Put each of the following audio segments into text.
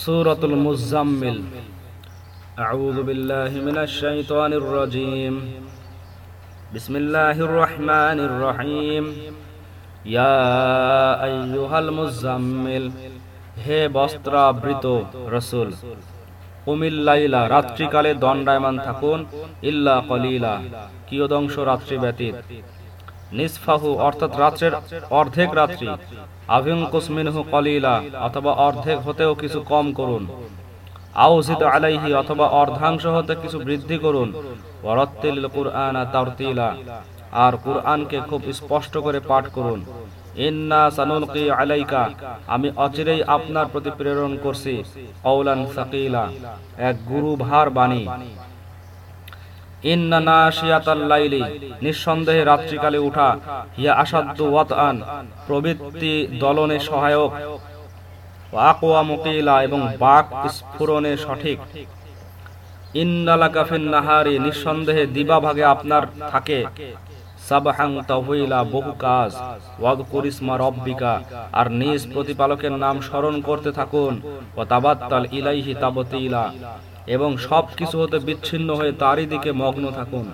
سورة المزمل أعوذ بالله من الشيطان الرجيم بسم الله الرحمن الرحيم يا أيها المزمل হে বস্ত্রাবৃত রসুল কুমিল্লাইলা রাত্রিকালে দণ্ডায়মান থাকুন ইল্লা কলিলা কিয়দংশ রাত্রি ব্যতীত নিসফাহু অর্থাৎ রাত্রের অর্ধেক রাত্রি। আভিঙ্কুস মিনহু কলিলা, অথবা অর্ধেক হতেও কিছু কম করুন। আউজিত আলাইহি, অথবা অর্ধাংশ হতে কিছু বৃদ্ধি করুন। ওয়ারাত্তিল কুরআনা তারতিলা, আর কুরআনকে খুব স্পষ্ট করে পাঠ করুন। ইন্না সানুলকি আলাইকা, আমি অচিরেই আপনার প্রতি প্রেরণ করছি, কওলান সাকিলা, এক গুরু ভার বাণী। ইন্না নাশিয়াতাল নিঃসন্দেহে রাত্রিকালে উঠা, হিয়া আসাদ্দু ওয়াতআন, প্রবৃত্তি দলনে সহায়ক আকোয়া মুকিলা এবং বাক স্ফুরণে সঠিক। ইন্নালাকাফিন নাহারি, নিঃসন্দেহে দিবা ভাগে আপনার থাকে। সাবহাং তাহুইলা বহু কাজ। ওয়াদ করিসমা রব্বিকা, আর নিজ প্রতিপালকের নাম স্মরণ করতে থাকুন। ও তাবাত্তাল ইলাইহি তাবতিলা। এবং সব কিছু হতে বিচ্ছিন্ন হয়ে তারই দিকে মগ্ন থাকুন।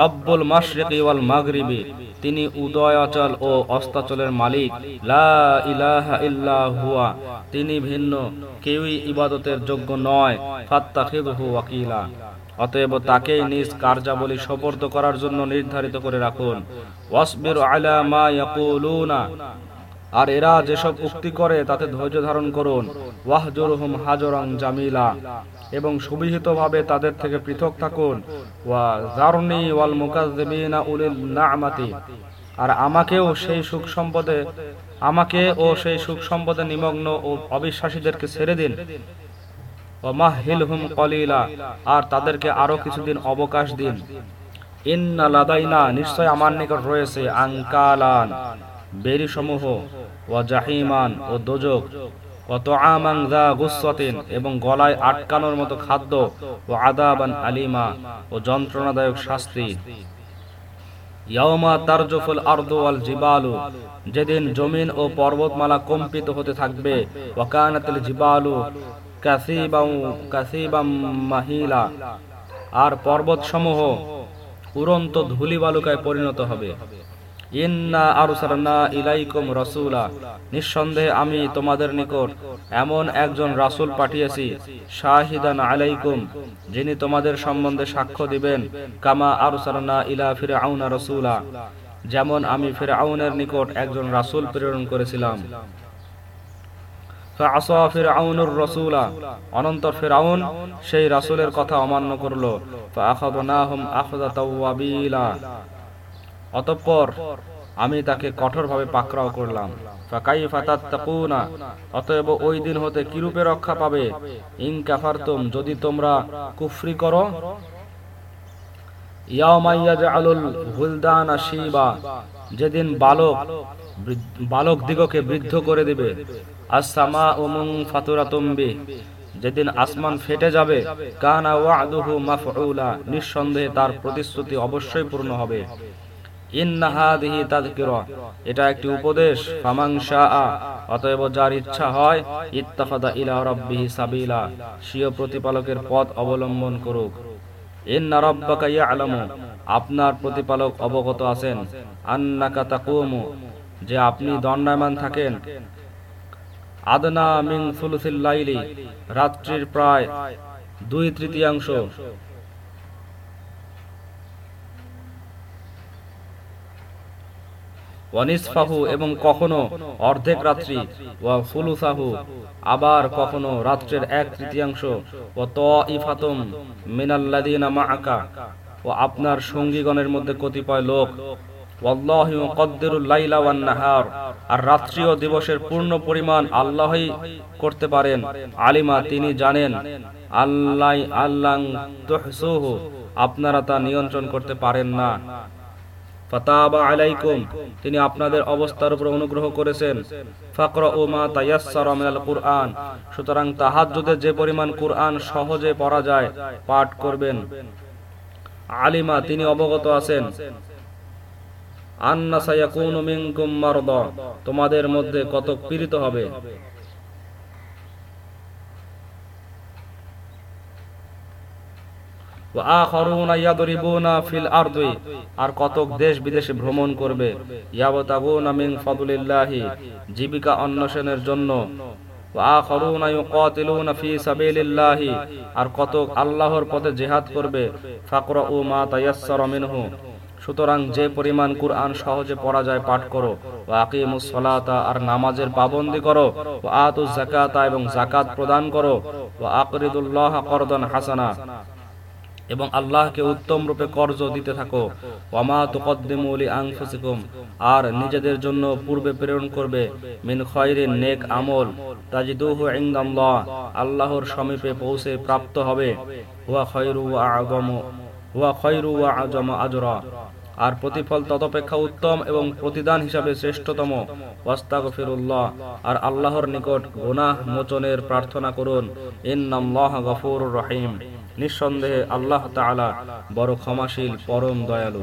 রব্বুল মাশরিকি ওয়াল মাগরিবি, তিনি উদয় অচল ও অস্তাচলের মালিক। লা ইলাহা ইল্লা হুয়া, তিনি ভিন্ন, কেউই ইবাদতের যোগ্য নয়। ফাত্তাখিযহু ওয়াকিলা, অতএব তাকেই নিজ কার্যাবলী সোপর্দ করার জন্য নির্ধারিত করে রাখুন। ওয়াসবির আলা মা ইয়াকুলুনা আর এরা যেসব উক্তি করে, তাতে ধৈর্য ধারণ করুন। ওয়াহজুরহুম হাজরাং জামিলা। এবং সুবিহিতভাবে তাদের থেকে পৃথক থাকুন। ওয়া জারনি ওয়াল মুকাজ্জিবিনা উলিল না'মাতি। আর আমাকেও সেই সুখ সম্পদে, আমাকে ও সেই সুখ সম্পদে নিমগ্ন ও অবিশ্বাসীদেরকে ছেড়ে দিন। ওমাহিলহুম কলিলা। আর তাদেরকে আরও কিছুদিন অবকাশ দিন। ইন্না লাদাইনা, নিশ্চয় আমার নিকট রয়েছে, আঙ্কালান। বেরি সমূহ ও জাহিমান, ও দোজক এবং গলায় আটকানোর মতো খাদ্য, ও আদাবান আলিমা, ও যন্ত্রণাদায়ক শাস্তি। যেদিন জমিন ও পর্বতমালা কম্পিত হতে থাকবে আর পর্বতসমূহ উড়ন্ত ধুলি বালুকায় পরিণত হবে। নিঃসন্দেহে আমি তোমাদের নিকট এমন একজন রাসূল পাঠিয়েছি, শাহিদান আলাইকুম, যিনি তোমাদের সম্বন্ধে সাক্ষ্য দিবেন, কামা আরসালনা ইলা ফিরআউনা রাসূলা, যেমন আমি ফিরে আউনের নিকট একজন রাসূল প্রেরণ করেছিলাম। ফেরাউন সেই রাসুলের কথা অমান্য করল অতঃপর আমি তাকে কঠোরভাবে পাকড়াও করলাম। অতএব ওই দিন হতে কিরূপে রক্ষা পাবে? ইন কাফারতুম, যদি তোমরা কুফরি করো? যেদিন বালক বালক দিগকে বৃদ্ধ করে দিবে। ফাতুরাতুম্বি যেদিন আসমান ফেটে যাবে। কানা নিঃসন্দেহে তার প্রতিশ্রুতি অবশ্যই পূর্ণ হবে। এটা একটি উপদেশ। অতএব যার ইচ্ছা হয় ইত্তাখাদা ইলা রাব্বিহি সাবিলা স্বীয় প্রতিপালকের পথ অবলম্বন করুক। ইন্না রাব্বাকা ইয়ালামু, আপনার প্রতিপালক অবগত আছেন। আন্নাকা তাকুমু, যে আপনি দণ্ডায়মান থাকেন। আদনা মিং সুলুসিল লাইলি, রাত্রির প্রায় দুই তৃতীয়াংশ। ওয়ানিসফাহু এবং কখনো অর্ধেক রাত্রি, ওয়া ফুলুসাহু আবার কখনো রাত্রের এক তৃতীয়াংশ ও ত ইফাতুম মিনাল্লাদিনা মাআকা, ও আপনার সঙ্গীগণের মধ্যে কতিপয় লোক আর রাত্রি ও দিবসের পূর্ণ পরিমাণ আল্লাহই করতে পারেন। আলিমা, তিনি জানেন আল্লাহ আল্লাহ আপনারা তা নিয়ন্ত্রণ করতে পারেন না। ফাতাবা আলাইকুম, তিনি আপনাদের অবস্থার উপর অনুগ্রহ করেছেন। ফাকরা ও মা তায়াসসারা মিনাল কুরআন, সুতরাং তাহাজ্জুদের যে পরিমাণ কুরআন সহজে পড়া যায়, পাঠ করবেন। আলিমা, তিনি অবগত আছেন। আন্না সায়াকুনু মিনকুম তোমাদের মধ্যে কত পীড়িত হবে। ফিল আরদি, আর কতক দেশ বিদেশে ভ্রমণ করবে। ইয়াবতাগুনা মিন ফাদলিল্লাহি, জীবিকা অন্বেষণের জন্য। আর কতক আল্লাহর পথে জেহাদ করবে। ফাকরা ও মা তাইয়াসসার মিনহু, সুতরাং যে পরিমাণ কুরআন সহজে পড়া যায় পাঠ করো। ও আকিমুসলাতা আর নামাজের পাবন্দি করো। ও আতুজ জাকাতা এবং জাকাত প্রদান করো। ও আকরিদুল্লাহ করদন হাসানা এবং আল্লাহকে উত্তম রূপে কর্জ দিতে থাকো। ওয়ামা তুকদ্দিমু লি আনফুসিকুম আর নিজেদের জন্য পূর্বে প্রেরণ করবে। মিন খয়রিন নেক আমল, তাজিদুহু ইনদাল্লাহ, আল্লাহর সমীপে পৌঁছে প্রাপ্ত হবে। হুয়া খয়রু আযমু, হুয়া খয়রু আযমু আজরা। আর প্রতিফল ততপেক্ষা উত্তম এবং প্রতিদান হিসাবে শ্রেষ্ঠতম। ওয়াস্তাগফিরুল্লাহ, আর আল্লাহর নিকট গুনাহ মোচনের প্রার্থনা করুন। ইন্নাল্লাহ গফুরুর রহিম। নিঃসন্দেহে আল্লাহ তালা বড় ক্ষমাশীল পরম দয়ালু।